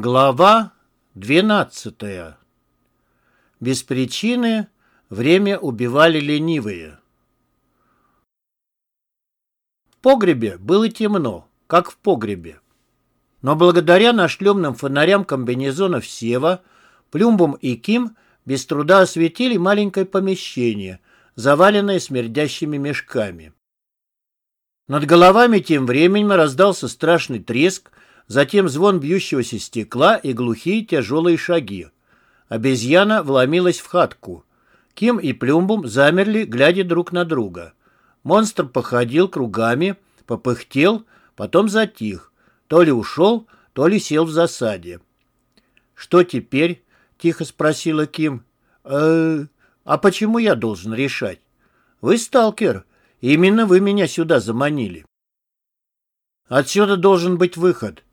Глава 12. Без причины время убивали ленивые. В погребе было темно, как в погребе. Но благодаря нашлемным фонарям комбинезонов Сева, Плюмбум и Ким без труда осветили маленькое помещение, заваленное смердящими мешками. Над головами тем временем раздался страшный треск, затем звон бьющегося стекла и глухие тяжелые шаги. Обезьяна вломилась в хатку. Ким и Плюмбум замерли, глядя друг на друга. Монстр походил кругами, попыхтел, потом затих. То ли ушел, то ли сел в засаде. «Что теперь?» — тихо спросила Ким. «Э, «А почему я должен решать?» «Вы сталкер. Именно вы меня сюда заманили». «Отсюда должен быть выход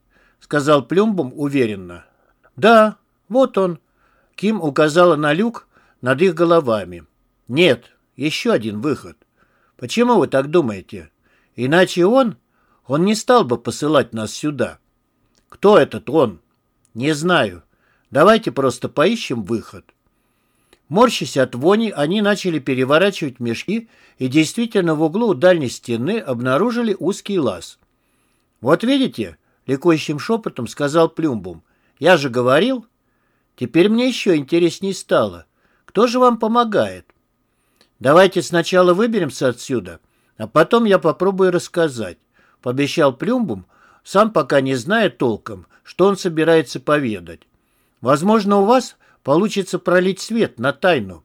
сказал Плюмбом уверенно. «Да, вот он». Ким указала на люк над их головами. «Нет, еще один выход. Почему вы так думаете? Иначе он... Он не стал бы посылать нас сюда». «Кто этот он?» «Не знаю. Давайте просто поищем выход». Морщась от вони, они начали переворачивать мешки и действительно в углу дальней стены обнаружили узкий лаз. «Вот видите?» Ликующим шепотом сказал Плюмбум. «Я же говорил!» «Теперь мне еще интересней стало. Кто же вам помогает?» «Давайте сначала выберемся отсюда, а потом я попробую рассказать», — пообещал Плюмбум, сам пока не зная толком, что он собирается поведать. «Возможно, у вас получится пролить свет на тайну».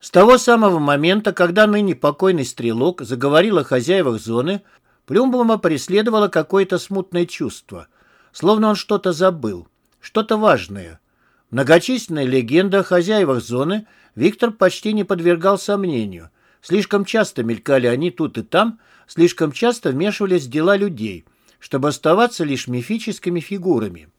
С того самого момента, когда ныне покойный стрелок заговорил о хозяевах зоны, Плюмблома преследовало какое-то смутное чувство, словно он что-то забыл, что-то важное. Многочисленная легенда о хозяевах зоны Виктор почти не подвергал сомнению. Слишком часто мелькали они тут и там, слишком часто вмешивались в дела людей, чтобы оставаться лишь мифическими фигурами.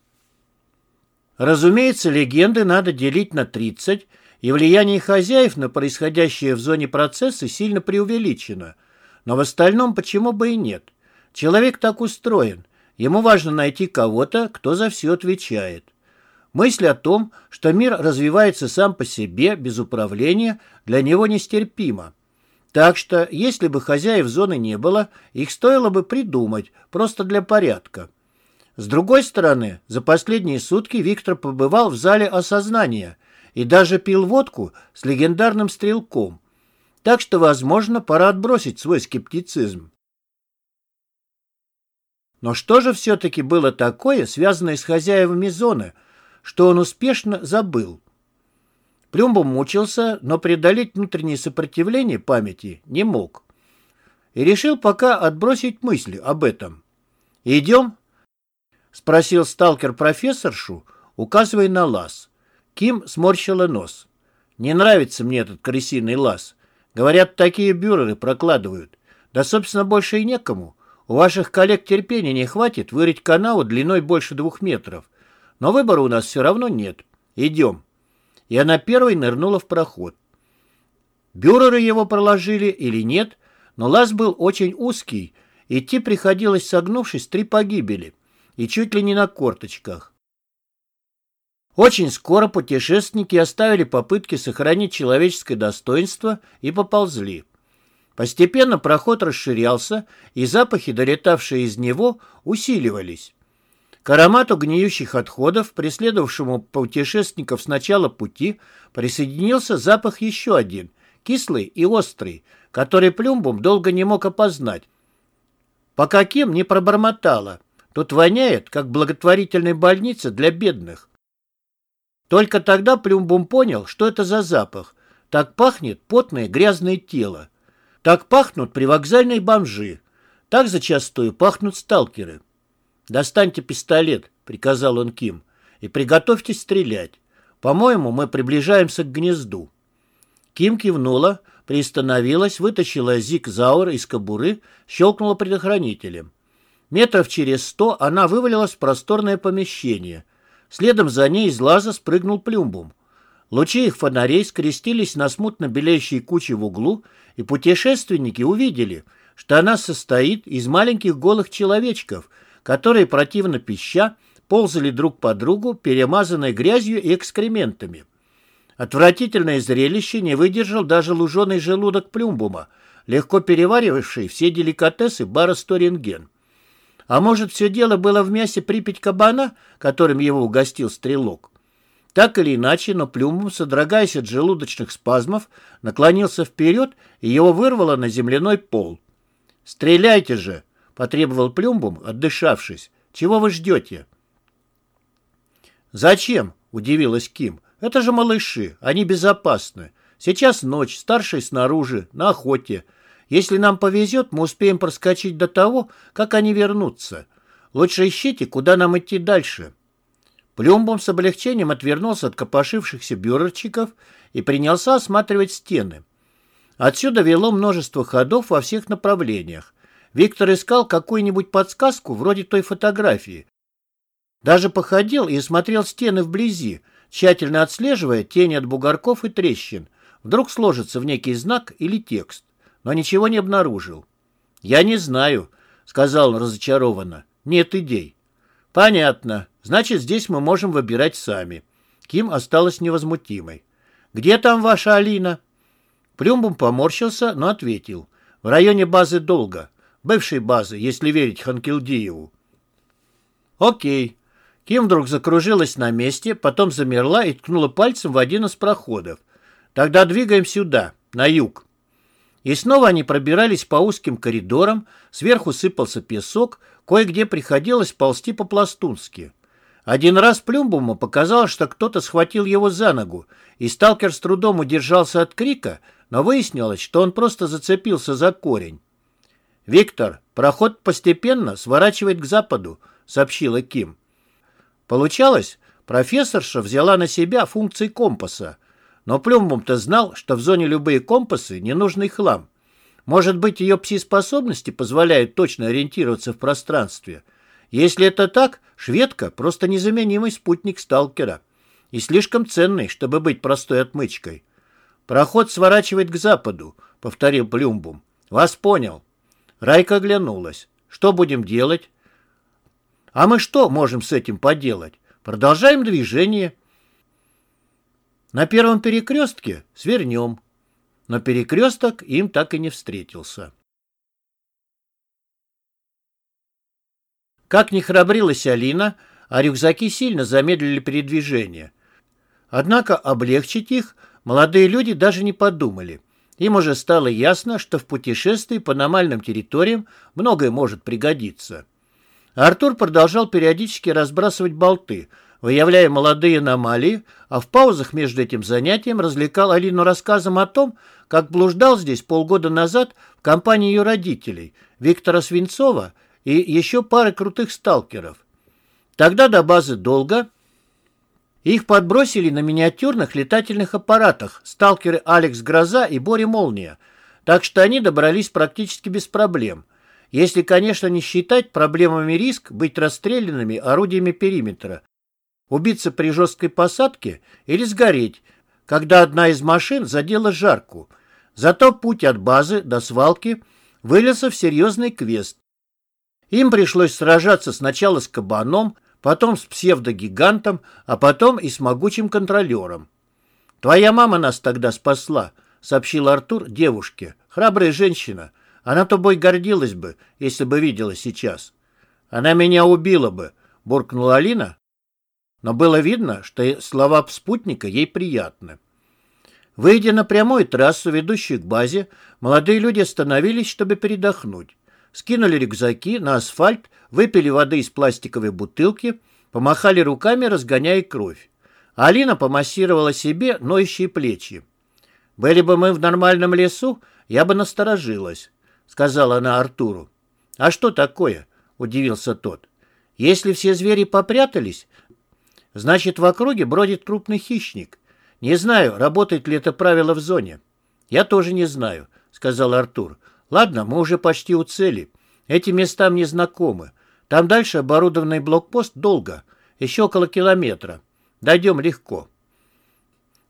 Разумеется, легенды надо делить на 30, и влияние хозяев на происходящее в зоне процесса сильно преувеличено – но в остальном почему бы и нет? Человек так устроен. Ему важно найти кого-то, кто за все отвечает. Мысль о том, что мир развивается сам по себе, без управления, для него нестерпима. Так что, если бы хозяев зоны не было, их стоило бы придумать, просто для порядка. С другой стороны, за последние сутки Виктор побывал в зале осознания и даже пил водку с легендарным стрелком, так что, возможно, пора отбросить свой скептицизм. Но что же все-таки было такое, связанное с хозяевами зоны, что он успешно забыл? Плюмбом мучился, но преодолеть внутреннее сопротивление памяти не мог. И решил пока отбросить мысли об этом. «Идем?» — спросил сталкер профессоршу, указывая на лаз. Ким сморщила нос. «Не нравится мне этот крысиный лаз. Говорят, такие бюреры прокладывают. Да, собственно, больше и некому. У ваших коллег терпения не хватит вырыть канаву длиной больше двух метров. Но выбора у нас все равно нет. Идем. И она первой нырнула в проход. Бюреры его проложили или нет, но лаз был очень узкий, идти приходилось согнувшись три погибели и чуть ли не на корточках. Очень скоро путешественники оставили попытки сохранить человеческое достоинство и поползли. Постепенно проход расширялся, и запахи, долетавшие из него, усиливались. К аромату гниющих отходов, преследовавшему путешественников с начала пути, присоединился запах еще один, кислый и острый, который Плюмбум долго не мог опознать. Пока Ким не пробормотала. Тут воняет, как благотворительная больница для бедных. Только тогда Плюмбум понял, что это за запах. Так пахнет потное грязное тело. Так пахнут привокзальные бомжи. Так зачастую пахнут сталкеры. «Достаньте пистолет», — приказал он Ким, — «и приготовьтесь стрелять. По-моему, мы приближаемся к гнезду». Ким кивнула, приостановилась, вытащила зиг-заур из кобуры, щелкнула предохранителем. Метров через сто она вывалилась в просторное помещение — Следом за ней из лаза спрыгнул плюмбум. Лучи их фонарей скрестились на смутно белеющей куче в углу, и путешественники увидели, что она состоит из маленьких голых человечков, которые, противно пища, ползали друг по другу, перемазанные грязью и экскрементами. Отвратительное зрелище не выдержал даже луженый желудок Плюмбума, легко переваривавший все деликатесы бара Сторинген. А может, все дело было в мясе припять кабана, которым его угостил стрелок? Так или иначе, но Плюмбум, содрогаясь от желудочных спазмов, наклонился вперед, и его вырвало на земляной пол. «Стреляйте же!» — потребовал Плюмбум, отдышавшись. «Чего вы ждете?» «Зачем?» — удивилась Ким. «Это же малыши, они безопасны. Сейчас ночь, старший снаружи, на охоте. Если нам повезет, мы успеем проскочить до того, как они вернутся. Лучше ищите, куда нам идти дальше». Плюмбом с облегчением отвернулся от копошившихся бюрерчиков и принялся осматривать стены. Отсюда вело множество ходов во всех направлениях. Виктор искал какую-нибудь подсказку вроде той фотографии. Даже походил и смотрел стены вблизи, тщательно отслеживая тени от бугорков и трещин. Вдруг сложится в некий знак или текст, но ничего не обнаружил. «Я не знаю», — сказал он разочарованно. «Нет идей». «Понятно. Значит, здесь мы можем выбирать сами». Ким осталась невозмутимой. «Где там ваша Алина?» Плюмбом поморщился, но ответил. «В районе базы Долга. Бывшей базы, если верить Ханкилдиеву». «Окей». Ким вдруг закружилась на месте, потом замерла и ткнула пальцем в один из проходов. «Тогда двигаем сюда, на юг». И снова они пробирались по узким коридорам, сверху сыпался песок, кое-где приходилось ползти по-пластунски. Один раз Плюмбуму показалось, что кто-то схватил его за ногу, и сталкер с трудом удержался от крика, но выяснилось, что он просто зацепился за корень. «Виктор, проход постепенно сворачивает к западу», — сообщила Ким. Получалось, профессорша взяла на себя функции компаса, но Плюмбум-то знал, что в зоне любые компасы — ненужный хлам. Может быть, ее пси-способности позволяют точно ориентироваться в пространстве. Если это так, шведка — просто незаменимый спутник сталкера. И слишком ценный, чтобы быть простой отмычкой. «Проход сворачивает к западу», — повторил Плюмбум. «Вас понял». Райка оглянулась. «Что будем делать?» «А мы что можем с этим поделать? Продолжаем движение». На первом перекрестке свернем. Но перекресток им так и не встретился. Как ни храбрилась Алина, а рюкзаки сильно замедлили передвижение. Однако облегчить их молодые люди даже не подумали. Им уже стало ясно, что в путешествии по аномальным территориям многое может пригодиться. Артур продолжал периодически разбрасывать болты – выявляя молодые аномалии, а в паузах между этим занятием развлекал Алину рассказом о том, как блуждал здесь полгода назад в компании ее родителей, Виктора Свинцова и еще пары крутых сталкеров. Тогда до базы долго их подбросили на миниатюрных летательных аппаратах сталкеры Алекс Гроза и Боря Молния, так что они добрались практически без проблем. Если, конечно, не считать проблемами риск быть расстрелянными орудиями периметра, убиться при жесткой посадке или сгореть, когда одна из машин задела жарку. Зато путь от базы до свалки вылился в серьезный квест. Им пришлось сражаться сначала с кабаном, потом с псевдогигантом, а потом и с могучим контролером. «Твоя мама нас тогда спасла», — сообщил Артур девушке. «Храбрая женщина. Она тобой гордилась бы, если бы видела сейчас». «Она меня убила бы», — буркнула Алина, но было видно, что слова спутника ей приятны. Выйдя на прямую трассу, ведущую к базе, молодые люди остановились, чтобы передохнуть. Скинули рюкзаки на асфальт, выпили воды из пластиковой бутылки, помахали руками, разгоняя кровь. Алина помассировала себе ноющие плечи. «Были бы мы в нормальном лесу, я бы насторожилась», — сказала она Артуру. «А что такое?» — удивился тот. «Если все звери попрятались, Значит, в округе бродит крупный хищник. Не знаю, работает ли это правило в зоне. Я тоже не знаю, сказал Артур. Ладно, мы уже почти у цели. Эти места мне знакомы. Там дальше оборудованный блокпост долго, еще около километра. Дойдем легко.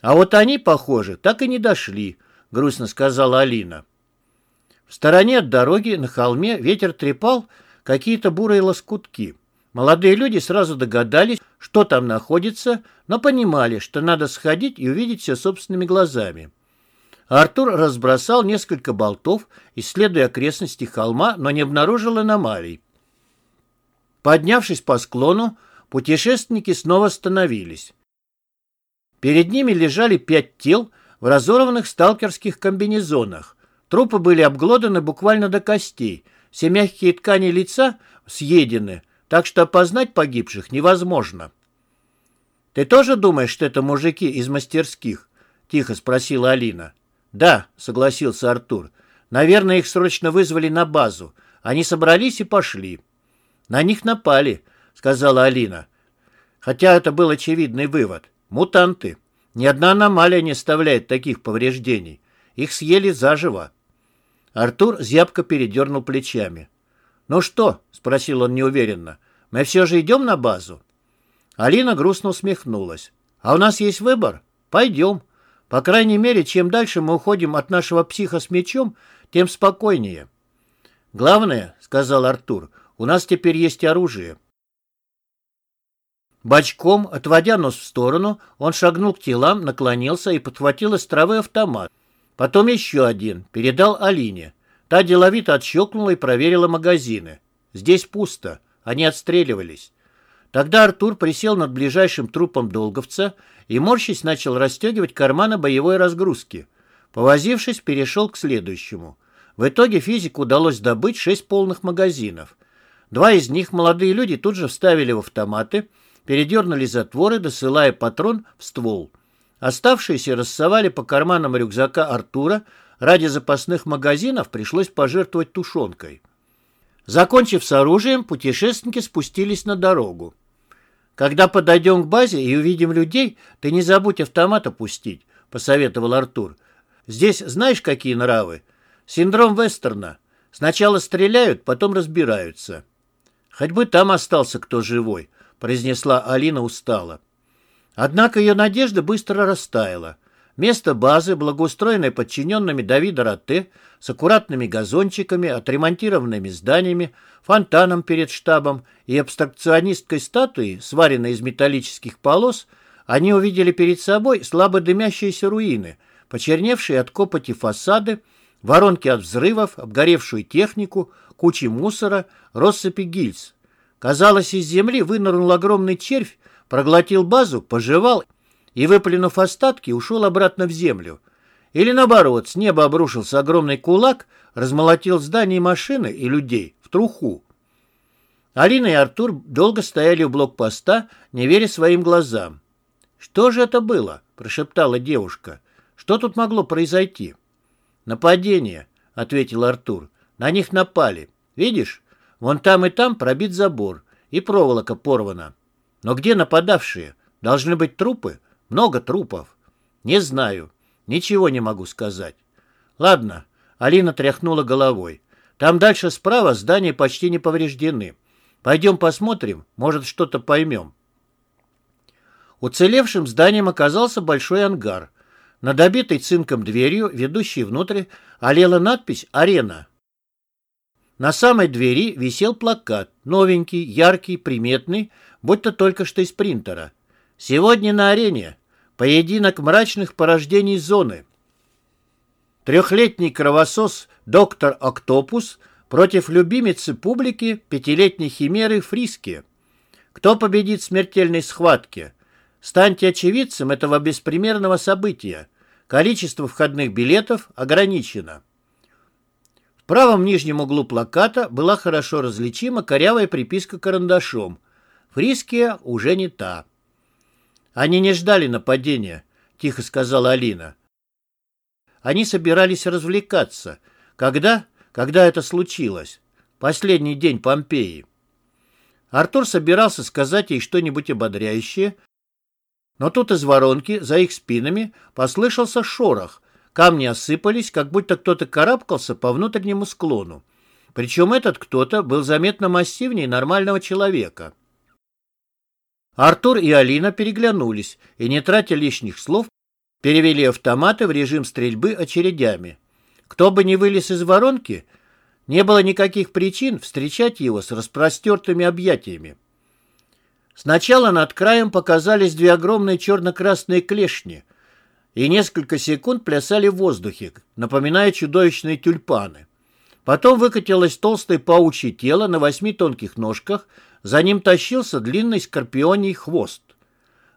А вот они, похоже, так и не дошли, грустно сказала Алина. В стороне от дороги на холме ветер трепал какие-то бурые лоскутки. Молодые люди сразу догадались, что там находится, но понимали, что надо сходить и увидеть все собственными глазами. Артур разбросал несколько болтов, исследуя окрестности холма, но не обнаружил аномалий. Поднявшись по склону, путешественники снова остановились. Перед ними лежали пять тел в разорванных сталкерских комбинезонах. Трупы были обглоданы буквально до костей, все мягкие ткани лица съедены, так что опознать погибших невозможно. «Ты тоже думаешь, что это мужики из мастерских?» — тихо спросила Алина. «Да», — согласился Артур. «Наверное, их срочно вызвали на базу. Они собрались и пошли». «На них напали», — сказала Алина. Хотя это был очевидный вывод. Мутанты. Ни одна аномалия не оставляет таких повреждений. Их съели заживо. Артур зябко передернул плечами. «Ну что?» — спросил он неуверенно. «Мы все же идем на базу?» Алина грустно усмехнулась. «А у нас есть выбор? Пойдем. По крайней мере, чем дальше мы уходим от нашего психа с мечом, тем спокойнее». «Главное, — сказал Артур, — у нас теперь есть оружие». Бочком, отводя нос в сторону, он шагнул к телам, наклонился и подхватил из травы автомат. Потом еще один, передал Алине. Та деловито отщелкнула и проверила магазины. Здесь пусто. Они отстреливались. Тогда Артур присел над ближайшим трупом долговца и, морщись, начал расстегивать карманы боевой разгрузки. Повозившись, перешел к следующему. В итоге физику удалось добыть шесть полных магазинов. Два из них молодые люди тут же вставили в автоматы, передернули затворы, досылая патрон в ствол. Оставшиеся рассовали по карманам рюкзака Артура, Ради запасных магазинов пришлось пожертвовать тушенкой. Закончив с оружием, путешественники спустились на дорогу. «Когда подойдем к базе и увидим людей, ты не забудь автомат опустить», — посоветовал Артур. «Здесь знаешь, какие нравы? Синдром вестерна. Сначала стреляют, потом разбираются». «Хоть бы там остался кто живой», — произнесла Алина устало. Однако ее надежда быстро растаяла. Место базы, благоустроенное подчиненными Давида Ратте, с аккуратными газончиками, отремонтированными зданиями, фонтаном перед штабом и абстракционистской статуей, сваренной из металлических полос, они увидели перед собой слабо дымящиеся руины, почерневшие от копоти фасады, воронки от взрывов, обгоревшую технику, кучи мусора, россыпи гильз. Казалось, из земли вынырнул огромный червь, проглотил базу, пожевал и, выплюнув остатки, ушел обратно в землю. Или наоборот, с неба обрушился огромный кулак, размолотил здание машины и людей в труху. Алина и Артур долго стояли у блокпоста, не веря своим глазам. «Что же это было?» – прошептала девушка. «Что тут могло произойти?» «Нападение», – ответил Артур. «На них напали. Видишь, вон там и там пробит забор, и проволока порвана. Но где нападавшие? Должны быть трупы?» Много трупов. Не знаю. Ничего не могу сказать. Ладно. Алина тряхнула головой. Там дальше справа здания почти не повреждены. Пойдем посмотрим, может, что-то поймем. Уцелевшим зданием оказался большой ангар. Над обитой цинком дверью, ведущей внутрь, олела надпись «Арена». На самой двери висел плакат, новенький, яркий, приметный, будто только что из принтера. «Сегодня на арене Поединок мрачных порождений зоны. Трехлетний кровосос доктор Октопус против любимицы публики пятилетней химеры Фриски. Кто победит в смертельной схватке? Станьте очевидцем этого беспримерного события. Количество входных билетов ограничено. В правом нижнем углу плаката была хорошо различима корявая приписка карандашом. Фриския уже не та. Они не ждали нападения, тихо сказала Алина. Они собирались развлекаться. Когда? Когда это случилось? Последний день Помпеи. Артур собирался сказать ей что-нибудь ободряющее, но тут из воронки за их спинами послышался шорох. Камни осыпались, как будто кто-то карабкался по внутреннему склону. Причем этот кто-то был заметно массивнее нормального человека. Артур и Алина переглянулись и, не тратя лишних слов, перевели автоматы в режим стрельбы очередями. Кто бы ни вылез из воронки, не было никаких причин встречать его с распростертыми объятиями. Сначала над краем показались две огромные черно-красные клешни и несколько секунд плясали в воздухе, напоминая чудовищные тюльпаны. Потом выкатилось толстое паучье тело на восьми тонких ножках, за ним тащился длинный скорпионий хвост.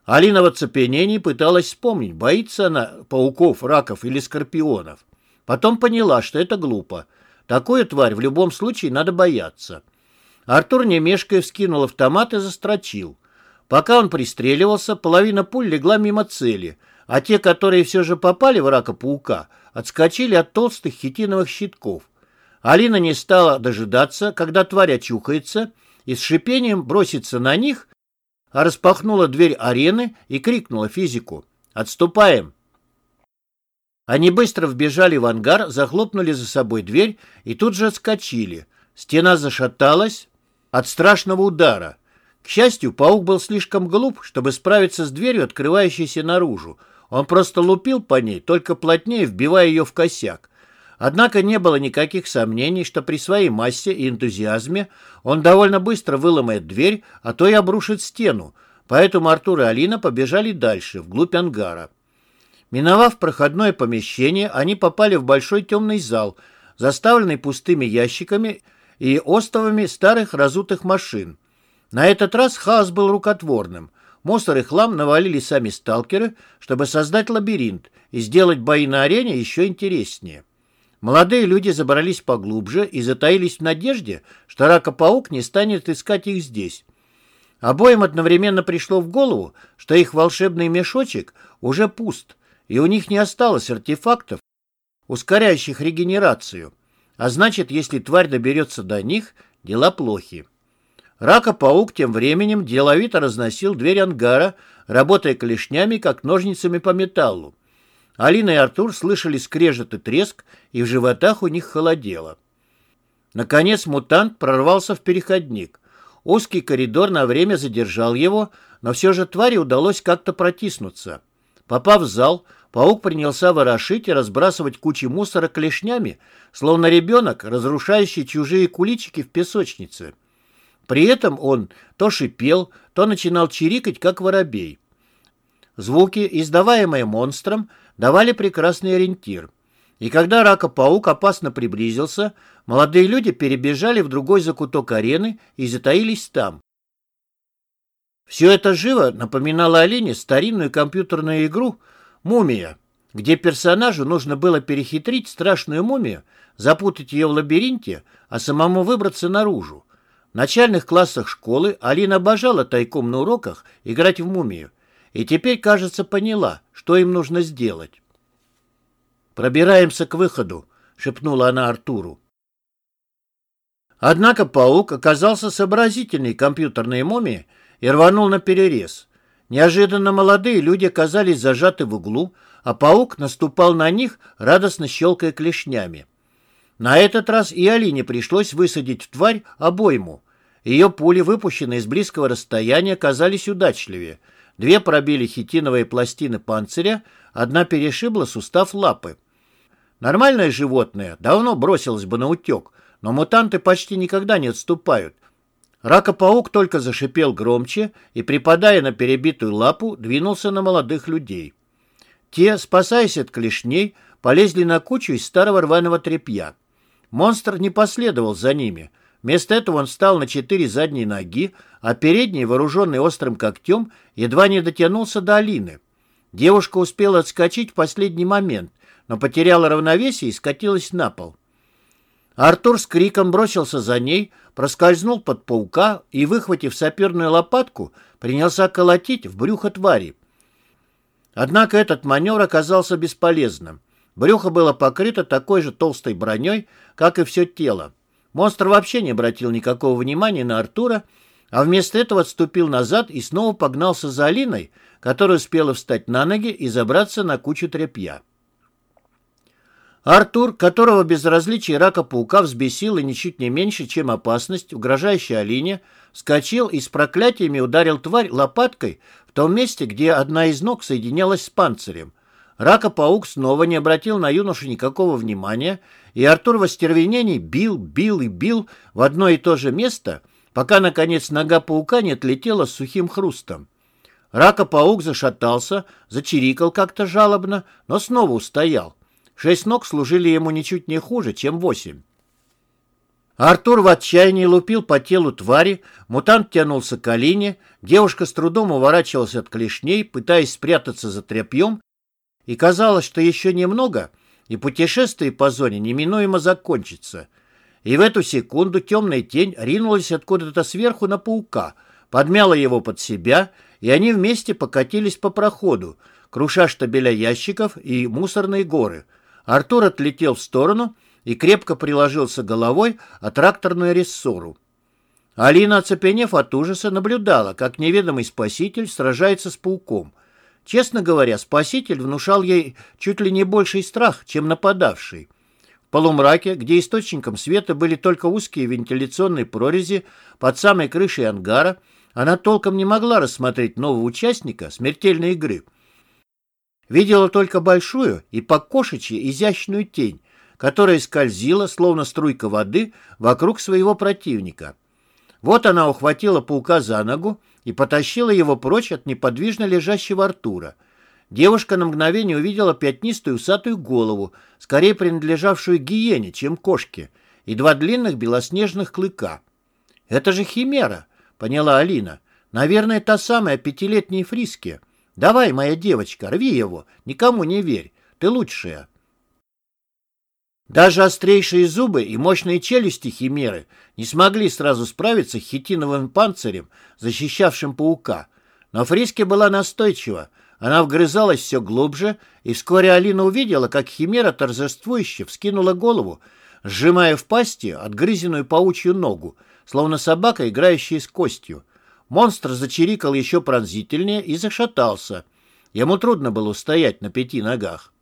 Алина в оцепенении пыталась вспомнить, боится она пауков, раков или скорпионов. Потом поняла, что это глупо. Такую тварь в любом случае надо бояться. Артур, не вскинул автомат и застрочил. Пока он пристреливался, половина пуль легла мимо цели, а те, которые все же попали в рака-паука, отскочили от толстых хитиновых щитков. Алина не стала дожидаться, когда тварь очухается, и с шипением бросится на них, а распахнула дверь арены и крикнула физику «Отступаем!». Они быстро вбежали в ангар, захлопнули за собой дверь и тут же отскочили. Стена зашаталась от страшного удара. К счастью, паук был слишком глуп, чтобы справиться с дверью, открывающейся наружу. Он просто лупил по ней, только плотнее вбивая ее в косяк. Однако не было никаких сомнений, что при своей массе и энтузиазме он довольно быстро выломает дверь, а то и обрушит стену, поэтому Артур и Алина побежали дальше, вглубь ангара. Миновав проходное помещение, они попали в большой темный зал, заставленный пустыми ящиками и остовами старых разутых машин. На этот раз хаос был рукотворным. Мусор и хлам навалили сами сталкеры, чтобы создать лабиринт и сделать бои на арене еще интереснее. Молодые люди забрались поглубже и затаились в надежде, что ракопаук не станет искать их здесь. Обоим одновременно пришло в голову, что их волшебный мешочек уже пуст, и у них не осталось артефактов, ускоряющих регенерацию. А значит, если тварь доберется до них, дела плохи. Рака-паук тем временем деловито разносил дверь ангара, работая клешнями, как ножницами по металлу. Алина и Артур слышали скрежет и треск, и в животах у них холодело. Наконец мутант прорвался в переходник. Узкий коридор на время задержал его, но все же твари удалось как-то протиснуться. Попав в зал, паук принялся ворошить и разбрасывать кучи мусора клешнями, словно ребенок, разрушающий чужие куличики в песочнице. При этом он то шипел, то начинал чирикать, как воробей. Звуки, издаваемые монстром, давали прекрасный ориентир. И когда рака-паук опасно приблизился, молодые люди перебежали в другой закуток арены и затаились там. Все это живо напоминало Алине старинную компьютерную игру «Мумия», где персонажу нужно было перехитрить страшную мумию, запутать ее в лабиринте, а самому выбраться наружу. В начальных классах школы Алина обожала тайком на уроках играть в мумию, и теперь, кажется, поняла, что им нужно сделать. «Пробираемся к выходу», — шепнула она Артуру. Однако паук оказался сообразительней компьютерной мумии и рванул на перерез. Неожиданно молодые люди оказались зажаты в углу, а паук наступал на них, радостно щелкая клешнями. На этот раз и Алине пришлось высадить в тварь обойму. Ее пули, выпущенные с близкого расстояния, казались удачливее. Две пробили хитиновые пластины панциря, одна перешибла сустав лапы. Нормальное животное давно бросилось бы на утек, но мутанты почти никогда не отступают. Ракопаук только зашипел громче и, припадая на перебитую лапу, двинулся на молодых людей. Те, спасаясь от клешней, полезли на кучу из старого рваного тряпья. Монстр не последовал за ними. Вместо этого он встал на четыре задние ноги, а передний, вооруженный острым когтем, едва не дотянулся до Алины. Девушка успела отскочить в последний момент — но потеряла равновесие и скатилась на пол. Артур с криком бросился за ней, проскользнул под паука и, выхватив саперную лопатку, принялся колотить в брюхо твари. Однако этот маневр оказался бесполезным. Брюхо было покрыто такой же толстой броней, как и все тело. Монстр вообще не обратил никакого внимания на Артура, а вместо этого отступил назад и снова погнался за Алиной, которая успела встать на ноги и забраться на кучу тряпья. Артур, которого безразличие рака-паука взбесило ничуть не меньше, чем опасность, угрожающая Алине, вскочил и с проклятиями ударил тварь лопаткой в том месте, где одна из ног соединялась с панцирем. Рака-паук снова не обратил на юношу никакого внимания, и Артур в остервенении бил, бил и бил в одно и то же место, пока, наконец, нога паука не отлетела с сухим хрустом. Рака-паук зашатался, зачирикал как-то жалобно, но снова устоял. Шесть ног служили ему ничуть не хуже, чем восемь. Артур в отчаянии лупил по телу твари, мутант тянулся к Алине, девушка с трудом уворачивалась от клешней, пытаясь спрятаться за тряпьем, и казалось, что еще немного, и путешествие по зоне неминуемо закончится. И в эту секунду темная тень ринулась откуда-то сверху на паука, подмяла его под себя, и они вместе покатились по проходу, круша штабеля ящиков и мусорные горы. Артур отлетел в сторону и крепко приложился головой о тракторную рессору. Алина, оцепенев от ужаса, наблюдала, как неведомый спаситель сражается с пауком. Честно говоря, спаситель внушал ей чуть ли не больший страх, чем нападавший. В полумраке, где источником света были только узкие вентиляционные прорези под самой крышей ангара, она толком не могла рассмотреть нового участника смертельной игры. Видела только большую и по изящную тень, которая скользила, словно струйка воды, вокруг своего противника. Вот она ухватила паука за ногу и потащила его прочь от неподвижно лежащего Артура. Девушка на мгновение увидела пятнистую усатую голову, скорее принадлежавшую гиене, чем кошке, и два длинных белоснежных клыка. «Это же химера!» — поняла Алина. «Наверное, та самая пятилетняя Фриски. Давай, моя девочка, рви его, никому не верь, ты лучшая». Даже острейшие зубы и мощные челюсти химеры не смогли сразу справиться с хитиновым панцирем, защищавшим паука. Но Фриски была настойчива. Она вгрызалась все глубже, и вскоре Алина увидела, как химера торжествующе вскинула голову, сжимая в пасти отгрызенную паучью ногу, словно собака, играющая с костью. Монстр зачирикал еще пронзительнее и зашатался. Ему трудно было устоять на пяти ногах.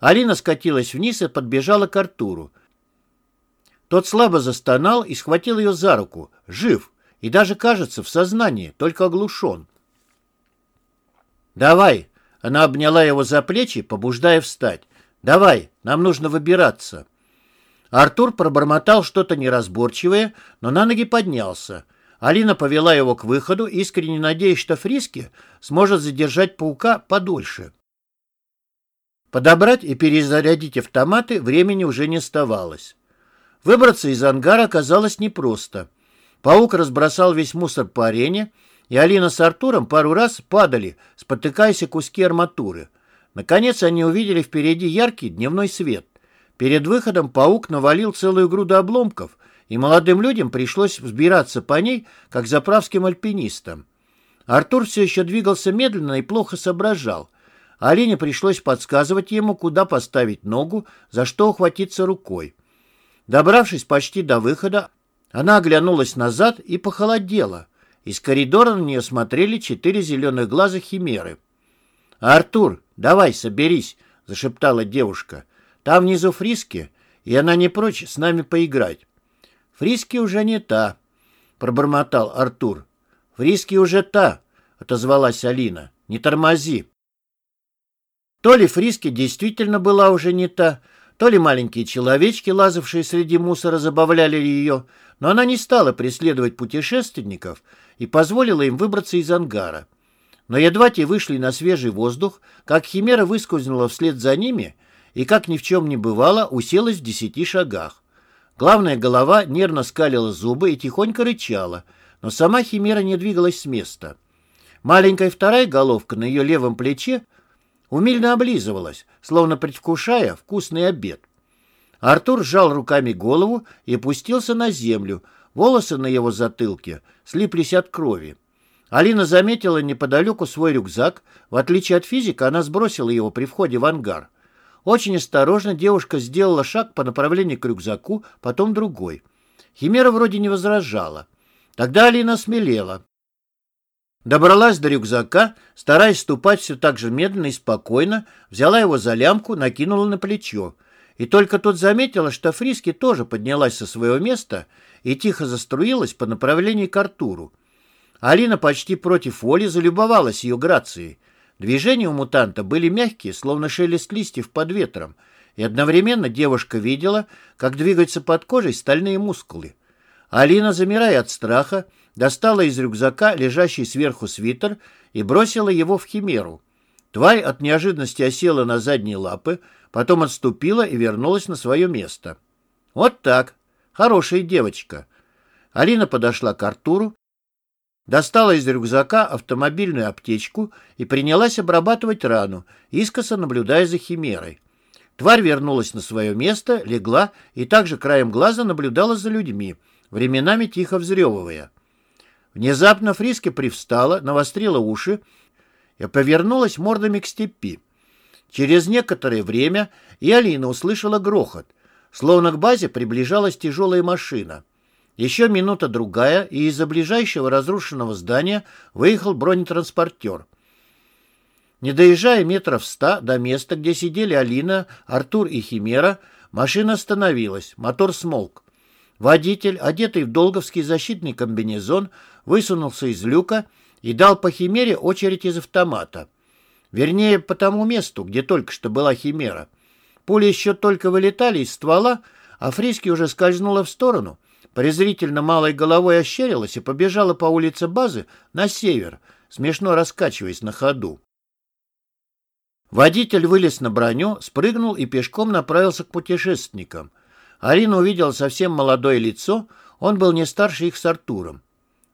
Алина скатилась вниз и подбежала к Артуру. Тот слабо застонал и схватил ее за руку. Жив и даже, кажется, в сознании, только оглушен. «Давай!» — она обняла его за плечи, побуждая встать. «Давай, нам нужно выбираться». Артур пробормотал что-то неразборчивое, но на ноги поднялся. Алина повела его к выходу, искренне надеясь, что Фриски сможет задержать паука подольше. Подобрать и перезарядить автоматы времени уже не оставалось. Выбраться из ангара оказалось непросто. Паук разбросал весь мусор по арене, и Алина с Артуром пару раз падали, спотыкаясь о куски арматуры. Наконец они увидели впереди яркий дневной свет. Перед выходом паук навалил целую груду обломков, и молодым людям пришлось взбираться по ней, как заправским альпинистам. Артур все еще двигался медленно и плохо соображал – Алине пришлось подсказывать ему, куда поставить ногу, за что ухватиться рукой. Добравшись почти до выхода, она оглянулась назад и похолодела. Из коридора на нее смотрели четыре зеленых глаза химеры. «Артур, давай, соберись», — зашептала девушка. «Там внизу Фриски, и она не прочь с нами поиграть». «Фриски уже не та», — пробормотал Артур. «Фриски уже та», — отозвалась Алина. «Не тормози». То ли Фриски действительно была уже не та, то ли маленькие человечки, лазавшие среди мусора, забавляли ее, но она не стала преследовать путешественников и позволила им выбраться из ангара. Но едва те вышли на свежий воздух, как Химера выскользнула вслед за ними и, как ни в чем не бывало, уселась в десяти шагах. Главная голова нервно скалила зубы и тихонько рычала, но сама Химера не двигалась с места. Маленькая вторая головка на ее левом плече умильно облизывалась, словно предвкушая вкусный обед. Артур сжал руками голову и опустился на землю. Волосы на его затылке слиплись от крови. Алина заметила неподалеку свой рюкзак. В отличие от физика, она сбросила его при входе в ангар. Очень осторожно девушка сделала шаг по направлению к рюкзаку, потом другой. Химера вроде не возражала. Тогда Алина смелела. Добралась до рюкзака, стараясь ступать все так же медленно и спокойно, взяла его за лямку, накинула на плечо. И только тут заметила, что Фриски тоже поднялась со своего места и тихо заструилась по направлению к Артуру. Алина почти против воли залюбовалась ее грацией. Движения у мутанта были мягкие, словно шелест листьев под ветром, и одновременно девушка видела, как двигаются под кожей стальные мускулы. Алина, замирая от страха, достала из рюкзака лежащий сверху свитер и бросила его в химеру. Тварь от неожиданности осела на задние лапы, потом отступила и вернулась на свое место. Вот так. Хорошая девочка. Алина подошла к Артуру, достала из рюкзака автомобильную аптечку и принялась обрабатывать рану, искоса наблюдая за химерой. Тварь вернулась на свое место, легла и также краем глаза наблюдала за людьми, временами тихо взрёвывая. Внезапно Фриски привстала, навострила уши и повернулась мордами к степи. Через некоторое время и Алина услышала грохот, словно к базе приближалась тяжелая машина. Еще минута-другая, и из-за ближайшего разрушенного здания выехал бронетранспортер. Не доезжая метров ста до места, где сидели Алина, Артур и Химера, машина остановилась, мотор смолк. Водитель, одетый в долговский защитный комбинезон, высунулся из люка и дал по Химере очередь из автомата. Вернее, по тому месту, где только что была Химера. Пули еще только вылетали из ствола, а Фриски уже скользнула в сторону, презрительно малой головой ощерилась и побежала по улице базы на север, смешно раскачиваясь на ходу. Водитель вылез на броню, спрыгнул и пешком направился к путешественникам. Арина увидела совсем молодое лицо, он был не старше их с Артуром.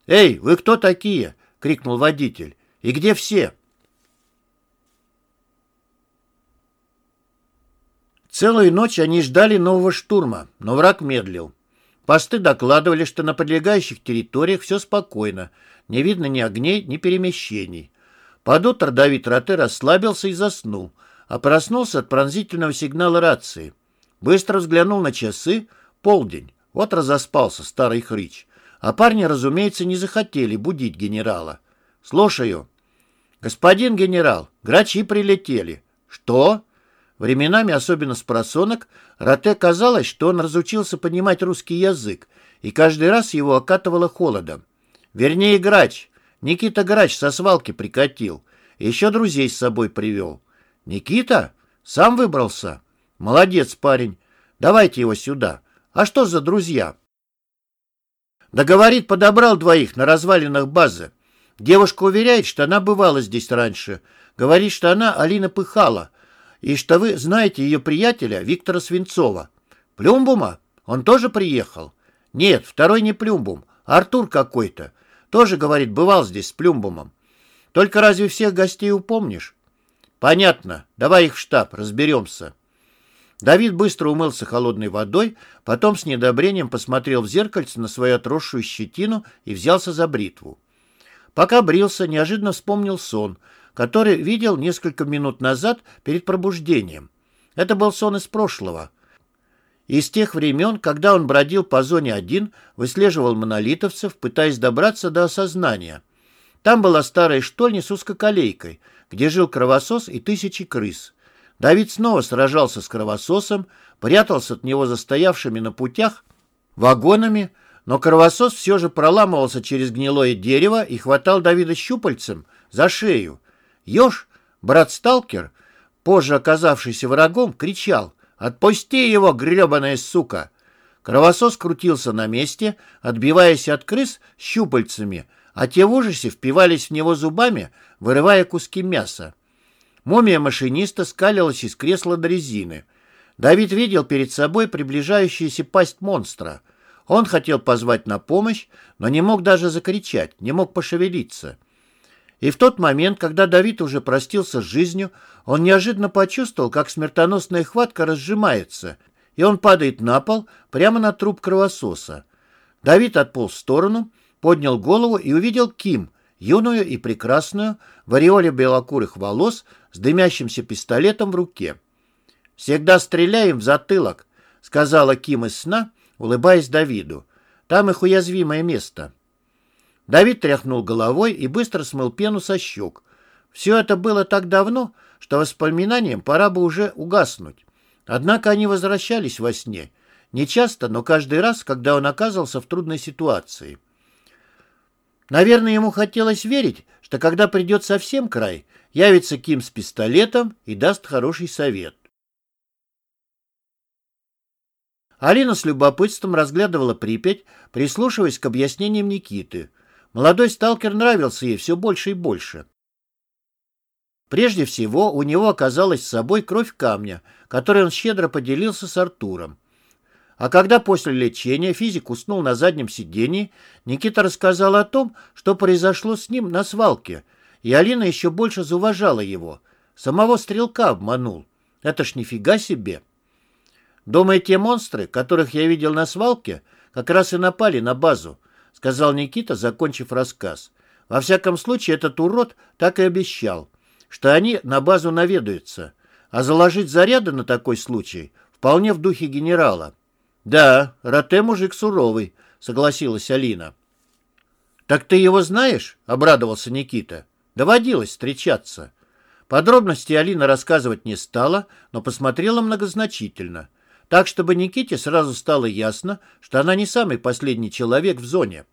«Эй, вы кто такие?» — крикнул водитель. «И где все?» Целую ночь они ждали нового штурма, но враг медлил. Посты докладывали, что на подлегающих территориях все спокойно, не видно ни огней, ни перемещений. Под утро Давид Роте расслабился и заснул, а проснулся от пронзительного сигнала рации. Быстро взглянул на часы. Полдень. Вот разоспался старый хрыч. А парни, разумеется, не захотели будить генерала. «Слушаю». «Господин генерал, грачи прилетели». «Что?» Временами, особенно с просонок, Роте казалось, что он разучился понимать русский язык, и каждый раз его окатывало холодом. Вернее, грач. Никита Грач со свалки прикатил. Еще друзей с собой привел. Никита? Сам выбрался? Молодец, парень. Давайте его сюда. А что за друзья? Да говорит, подобрал двоих на развалинах базы. Девушка уверяет, что она бывала здесь раньше. Говорит, что она Алина Пыхала, и что вы знаете ее приятеля Виктора Свинцова. Плюмбума? Он тоже приехал? Нет, второй не Плюмбум, Артур какой-то. Тоже, говорит, бывал здесь с Плюмбумом. Только разве всех гостей упомнишь? Понятно. Давай их в штаб, разберемся. Давид быстро умылся холодной водой, потом с недобрением посмотрел в зеркальце на свою отросшую щетину и взялся за бритву. Пока брился, неожиданно вспомнил сон, который видел несколько минут назад перед пробуждением. Это был сон из прошлого. Из тех времен, когда он бродил по зоне один, выслеживал монолитовцев, пытаясь добраться до осознания. Там была старая штольня с узкоколейкой, где жил кровосос и тысячи крыс. Давид снова сражался с кровососом, прятался от него застоявшими на путях вагонами, но кровосос все же проламывался через гнилое дерево и хватал Давида щупальцем за шею. Ёж, брат-сталкер, позже оказавшийся врагом, кричал «Отпусти его, гребаная сука!» Кровосос крутился на месте, отбиваясь от крыс щупальцами, а те в ужасе впивались в него зубами, вырывая куски мяса. Мумия машиниста скалилась из кресла до резины. Давид видел перед собой приближающуюся пасть монстра. Он хотел позвать на помощь, но не мог даже закричать, не мог пошевелиться. И в тот момент, когда Давид уже простился с жизнью, он неожиданно почувствовал, как смертоносная хватка разжимается, и он падает на пол прямо на труп кровососа. Давид отполз в сторону, поднял голову и увидел Ким, юную и прекрасную, в ореоле белокурых волос, с дымящимся пистолетом в руке. «Всегда стреляем в затылок», — сказала Ким из сна, улыбаясь Давиду. «Там их уязвимое место». Давид тряхнул головой и быстро смыл пену со щек. Все это было так давно, что воспоминаниям пора бы уже угаснуть. Однако они возвращались во сне. Не часто, но каждый раз, когда он оказывался в трудной ситуации. Наверное, ему хотелось верить, что когда придет совсем край, явится Ким с пистолетом и даст хороший совет. Алина с любопытством разглядывала Припять, прислушиваясь к объяснениям Никиты. Молодой сталкер нравился ей все больше и больше. Прежде всего, у него оказалась с собой кровь камня, которой он щедро поделился с Артуром. А когда после лечения физик уснул на заднем сидении, Никита рассказал о том, что произошло с ним на свалке, и Алина еще больше зауважала его. Самого стрелка обманул. Это ж нифига себе. Думаете, монстры, которых я видел на свалке, как раз и напали на базу, сказал Никита, закончив рассказ. Во всяком случае, этот урод так и обещал, что они на базу наведаются, а заложить заряды на такой случай вполне в духе генерала. «Да, Роте мужик суровый», — согласилась Алина. «Так ты его знаешь?» — обрадовался Никита. «Доводилось встречаться». Подробности Алина рассказывать не стала, но посмотрела многозначительно. Так, чтобы Никите сразу стало ясно, что она не самый последний человек в зоне.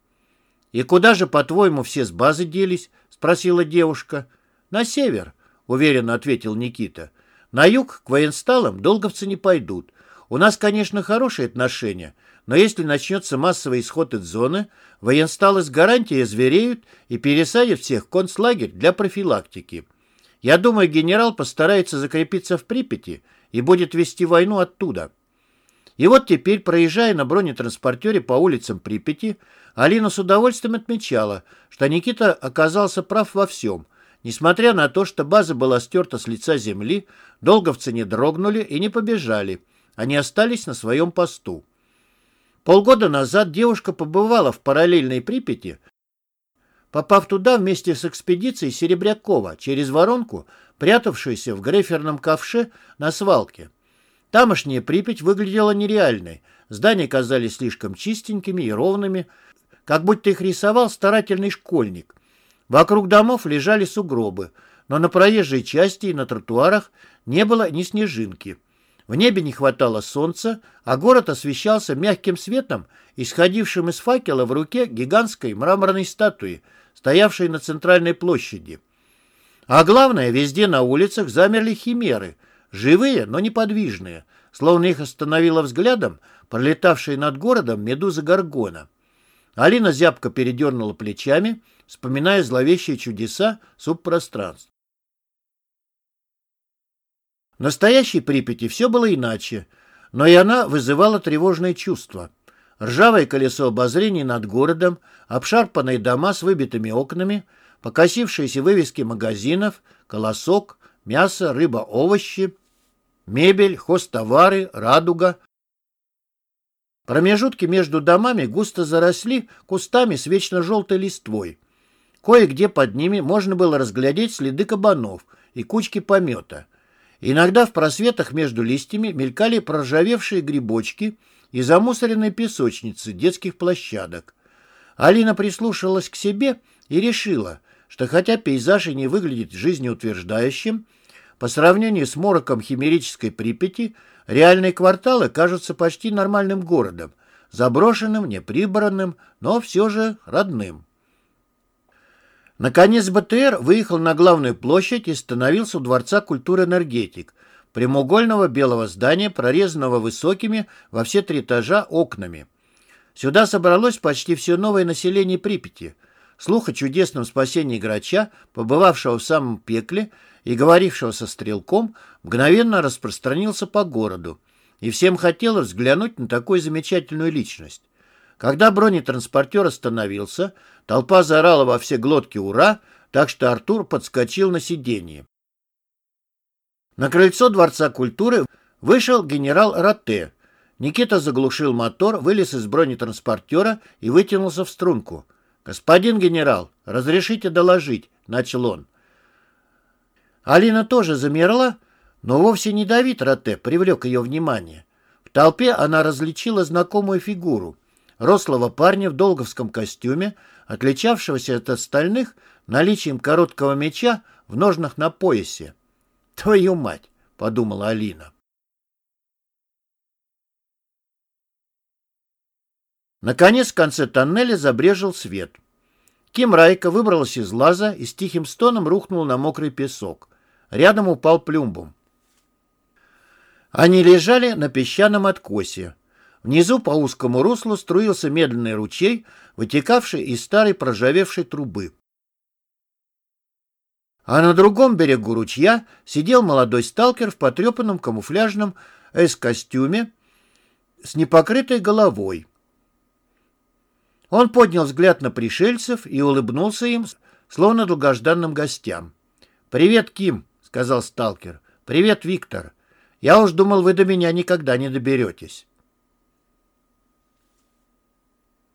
«И куда же, по-твоему, все с базы делись?» — спросила девушка. «На север», — уверенно ответил Никита. «На юг к военсталам долговцы не пойдут. У нас, конечно, хорошие отношения, но если начнется массовый исход из зоны, военсталы с гарантией звереют и пересадят всех в концлагерь для профилактики. Я думаю, генерал постарается закрепиться в Припяти и будет вести войну оттуда. И вот теперь, проезжая на бронетранспортере по улицам Припяти, Алина с удовольствием отмечала, что Никита оказался прав во всем. Несмотря на то, что база была стерта с лица земли, долговцы не дрогнули и не побежали – они остались на своем посту. Полгода назад девушка побывала в параллельной Припяти, попав туда вместе с экспедицией Серебрякова через воронку, прятавшуюся в греферном ковше на свалке. Тамошняя Припять выглядела нереальной. Здания казались слишком чистенькими и ровными, как будто их рисовал старательный школьник. Вокруг домов лежали сугробы, но на проезжей части и на тротуарах не было ни снежинки. В небе не хватало солнца, а город освещался мягким светом, исходившим из факела в руке гигантской мраморной статуи, стоявшей на центральной площади. А главное, везде на улицах замерли химеры, живые, но неподвижные, словно их остановила взглядом пролетавшая над городом медуза Гаргона. Алина зябко передернула плечами, вспоминая зловещие чудеса субпространств настоящей Припяти все было иначе, но и она вызывала тревожные чувства. Ржавое колесо обозрения над городом, обшарпанные дома с выбитыми окнами, покосившиеся вывески магазинов, колосок, мясо, рыба, овощи, мебель, хозтовары, радуга. Промежутки между домами густо заросли кустами с вечно желтой листвой. Кое-где под ними можно было разглядеть следы кабанов и кучки помета. Иногда в просветах между листьями мелькали проржавевшие грибочки и замусоренные песочницы детских площадок. Алина прислушалась к себе и решила, что хотя пейзаж и не выглядит жизнеутверждающим, по сравнению с мороком химерической Припяти, реальные кварталы кажутся почти нормальным городом, заброшенным, неприбранным, но все же родным. Наконец БТР выехал на главную площадь и остановился у Дворца культуры «Энергетик», прямоугольного белого здания, прорезанного высокими во все три этажа окнами. Сюда собралось почти все новое население Припяти. Слух о чудесном спасении грача, побывавшего в самом пекле и говорившего со стрелком, мгновенно распространился по городу, и всем хотелось взглянуть на такую замечательную личность. Когда бронетранспортер остановился, толпа заорала во все глотки «Ура!», так что Артур подскочил на сиденье. На крыльцо Дворца культуры вышел генерал Ротте. Никита заглушил мотор, вылез из бронетранспортера и вытянулся в струнку. «Господин генерал, разрешите доложить», — начал он. Алина тоже замерла, но вовсе не Давид Ротте привлек ее внимание. В толпе она различила знакомую фигуру рослого парня в долговском костюме, отличавшегося от остальных наличием короткого меча в ножнах на поясе. «Твою мать!» — подумала Алина. Наконец в конце тоннеля забрежил свет. Ким Райка выбралась из лаза и с тихим стоном рухнул на мокрый песок. Рядом упал плюмбум. Они лежали на песчаном откосе. Внизу по узкому руслу струился медленный ручей, вытекавший из старой проржавевшей трубы. А на другом берегу ручья сидел молодой сталкер в потрепанном камуфляжном эс-костюме с непокрытой головой. Он поднял взгляд на пришельцев и улыбнулся им, словно долгожданным гостям. «Привет, Ким», — сказал сталкер. «Привет, Виктор. Я уж думал, вы до меня никогда не доберетесь».